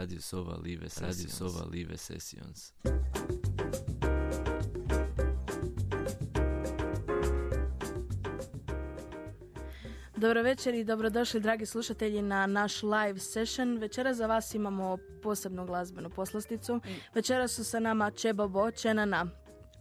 Radio Sova Live, Radio Sova Live Sessions. Dobro večer i dobrodošli dragi slušatelji na naš live session. Večera za vas imamo posebnu glazbenu poslasticu. Mm. Večera su sa nama Čebobo, Čenana,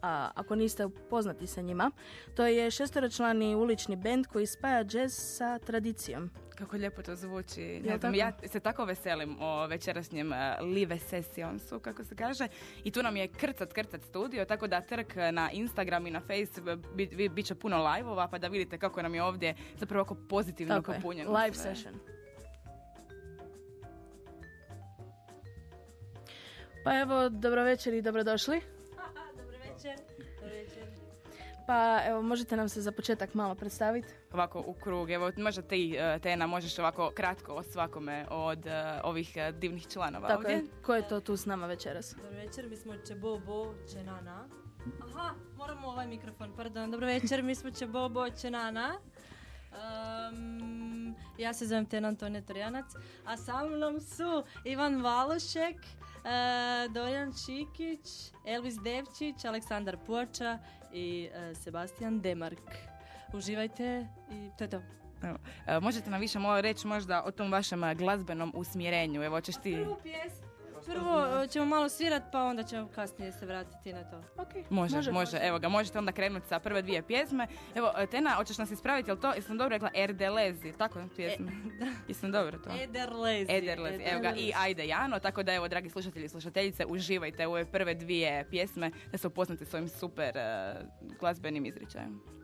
a ako niste upoznati sa njima, to je šesteročlani ulični bend koji spaja jazz sa tradicijom. Kako lijepo to zvuči. ja se tako veselim o večerašnjem e, live sessionsu, kako se kaže. I tu nam je krcat, krcat studio, tako da trk na Instagram i na Face bit, bit će puno live-ova, pa da vidite kako nam je ovdje zapravo ako pozitivno popunjeno. Live session. Pa evo, dobro večer i dobrodošli. Pa evo, možete nam se za početak malo predstaviti? Ovako u krug, evo možda ti e, Tena možeš ovako kratko o svakome od uh, ovih uh, divnih članova Tako ovdje. Je. Ko je to tu s nama večeras? Dobro večer, mi smo Čebobo, Čenana. Aha, moramo ovaj mikrofon, pardon. Dobro večer, mi smo Čebobo, Čenana. Um, ja se zovem Tena Antonija Torjanac, a sa mnom su Ivan Valošek, uh, Dojan Čikić, Elvis Devčić, Aleksandar Puača i uh, Sebastian Demark. Uživajte i to je to. Evo, uh, možete nam više reći možda o tom vašem glazbenom usmjerenju? Evo, ćeš ti... Prvu Prvo ćemo malo svirat pa onda ćemo kasnije se vratiti na to. Okay. Može, može, može, Evo ga, možete onda krenuti sa prve dvije pjesme. Evo, Tena, hoćeš nas ispraviti, jel to, jesam dobro rekla, Erdelezi, tako pjesme? E, da. Jesam dobro to? Ederlezi. Ederlezi, evo ga, i Ajde Jano, tako da evo, dragi slušatelji i slušateljice, uživajte u ove prve dvije pjesme da se upoznate s ovim super uh, glazbenim izričajem.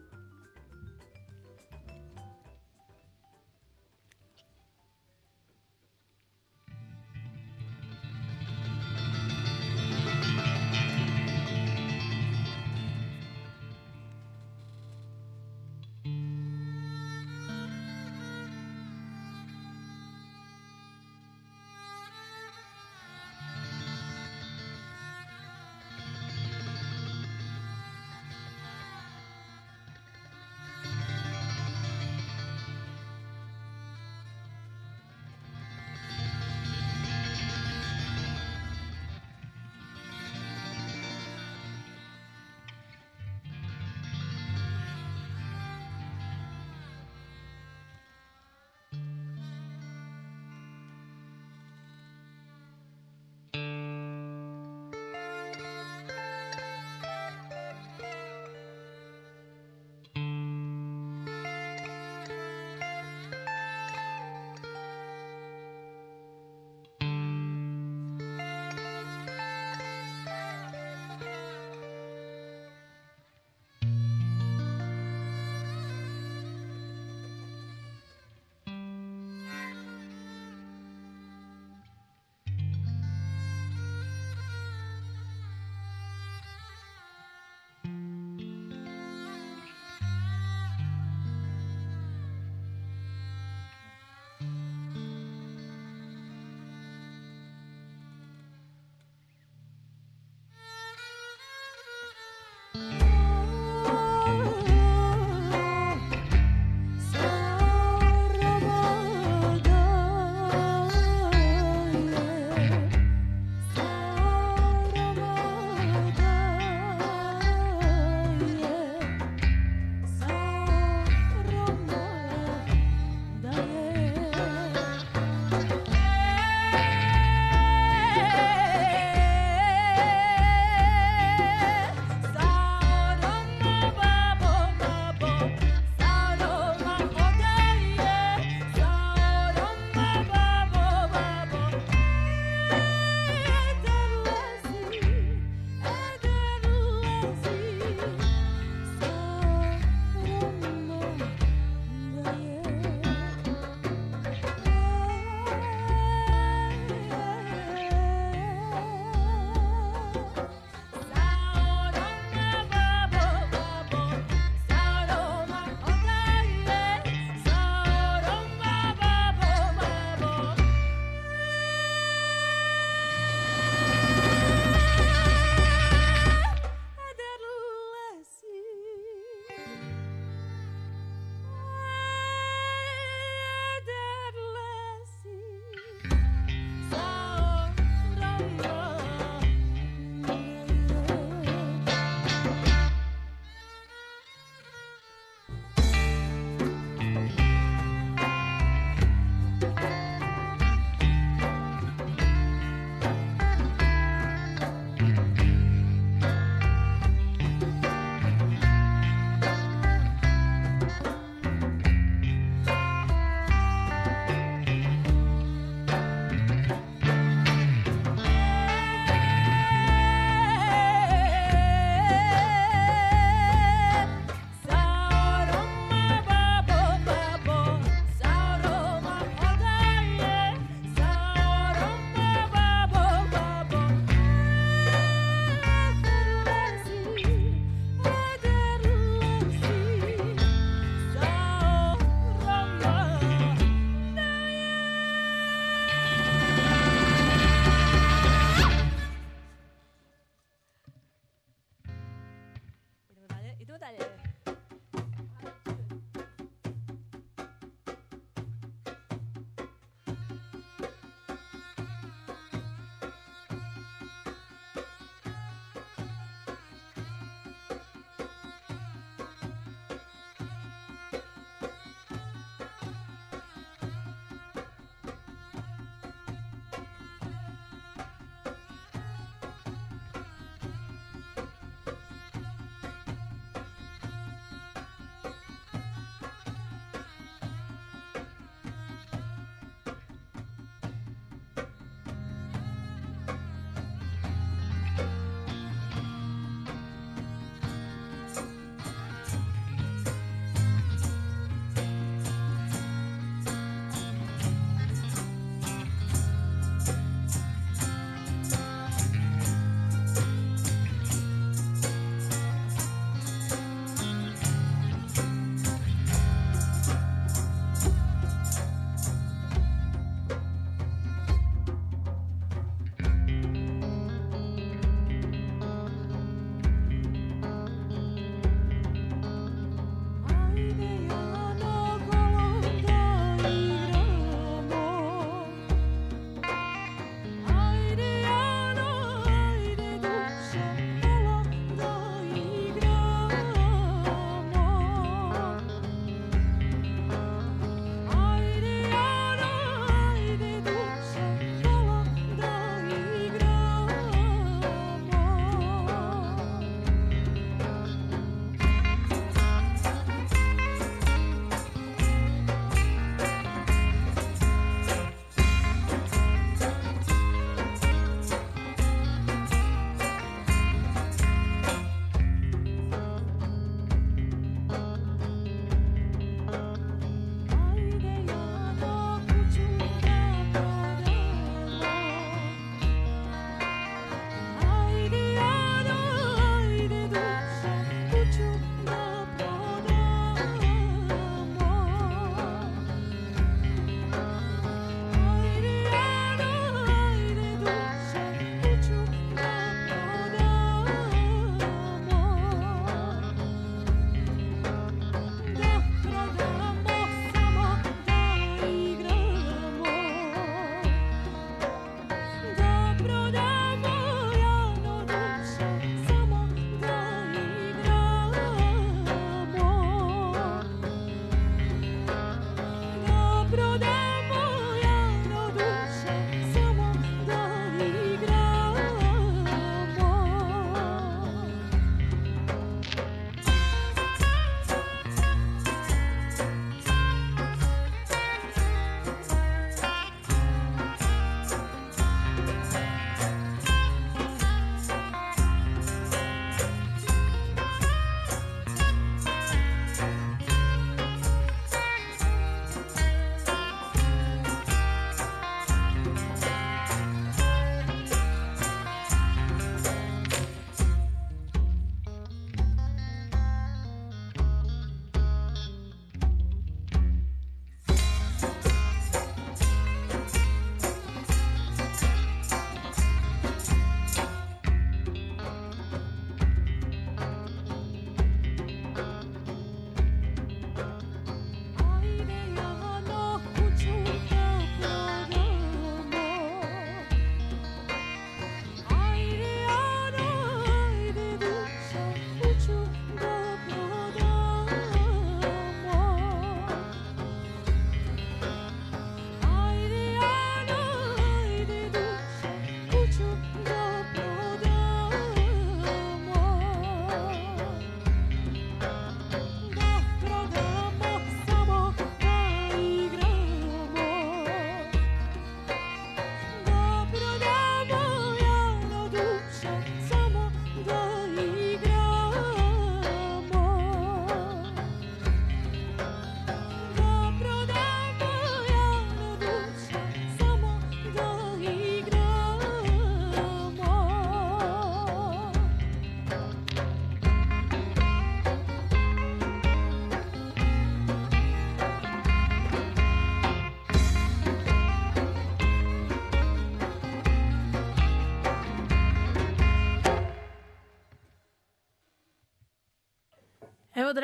多带点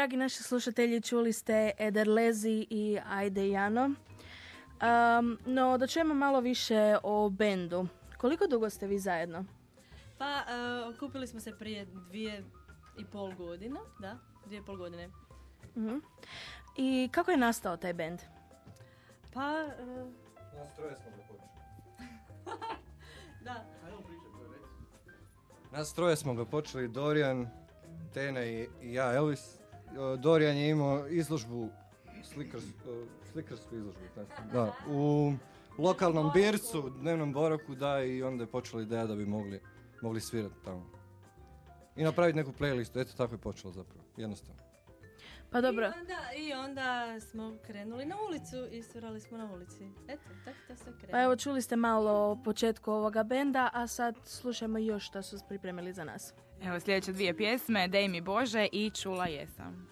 dragi naši slušatelji, čuli ste Ederlezi i Ajde Jano. Um, no, da čujemo malo više o bendu. Koliko dugo ste vi zajedno? Pa, uh, okupili smo se prije dvije i pol godina, da, dvije i pol godine. Mhm. I kako je nastao taj bend? Pa, uh, Nas troje smo ga počeli. da, Nas troje smo ga počeli, Dorijan, Tene i, i ja, Elvis. O, Dorijan je imao izložbu, slikars, o, slikarsku izložbu, da, u lokalnom bircu, dnevnom boraku, da, i onda je počela ideja da bi mogli, mogli svirati tamo. I napraviti neku playlistu, eto tako je počelo zapravo, jednostavno. Pa dobro, I onda, I onda smo krenuli na ulicu i svirali smo na ulici. Eto, tako to se krenulo. pa evo čuli ste malo o početku ovoga benda, a sad slušajmo još što su pripremili za nas. Evo sljedeće dvije pjesme, Dej mi Bože i Čula jesam.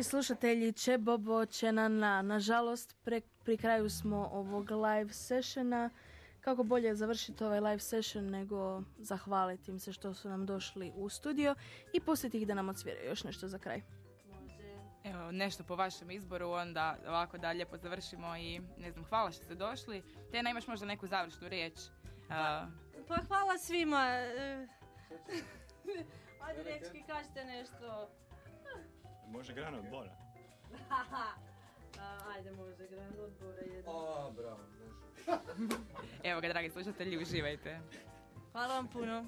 Dragi slušatelji, Če Bobo, Če na Nažalost, pri kraju smo ovog live sessiona. Kako bolje završiti ovaj live session nego zahvaliti im se što su nam došli u studio i pustiti ih da nam odsviraju još nešto za kraj. Evo, nešto po vašem izboru, onda ovako da lijepo završimo i ne znam, hvala što ste došli. Tena, imaš možda neku završnu riječ? Pa, pa hvala svima. Ajde, dečki, kažete nešto. Može grana od bora. ajde, može grana od bora. A, bravo, Evo ga, dragi slušatelji, uživajte. Hvala vam puno.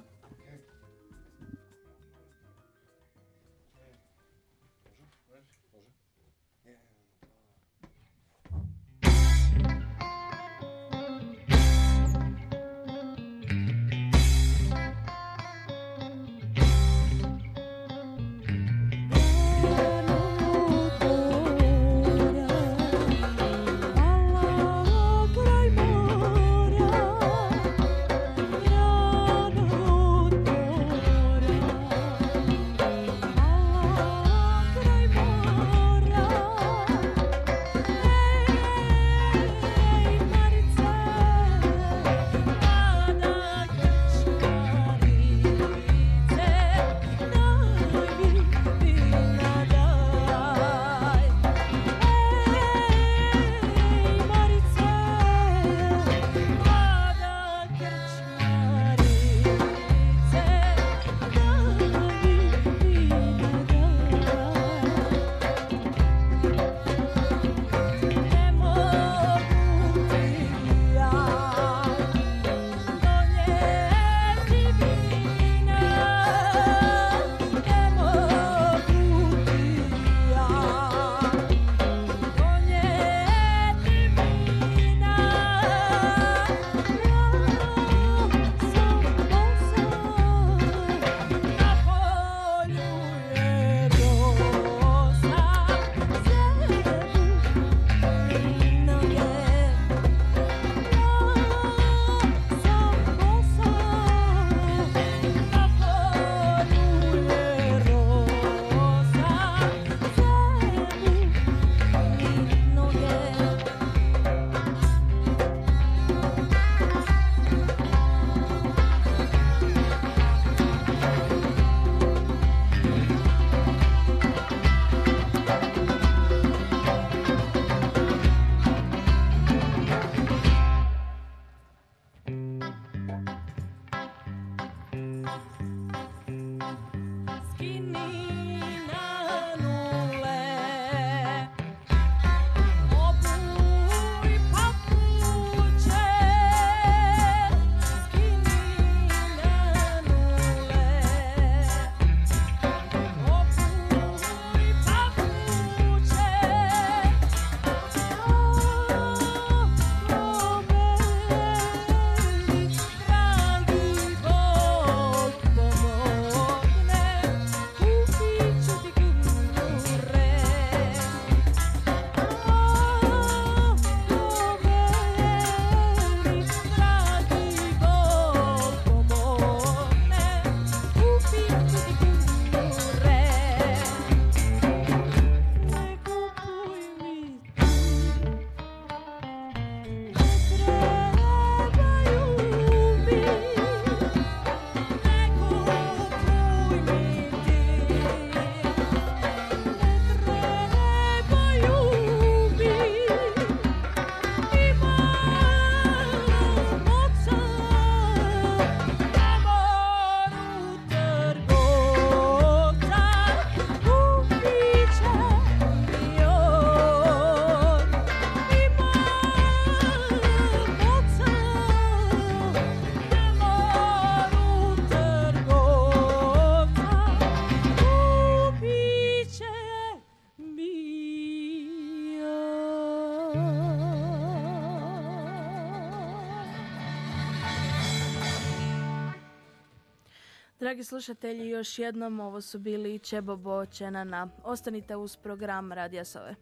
Dragi slušatelji, još jednom ovo su bili Čebobo Čenana. Ostanite uz program Radija Sove.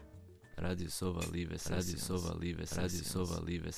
Radio Sova Live Radio Sova Live Radio Sova Live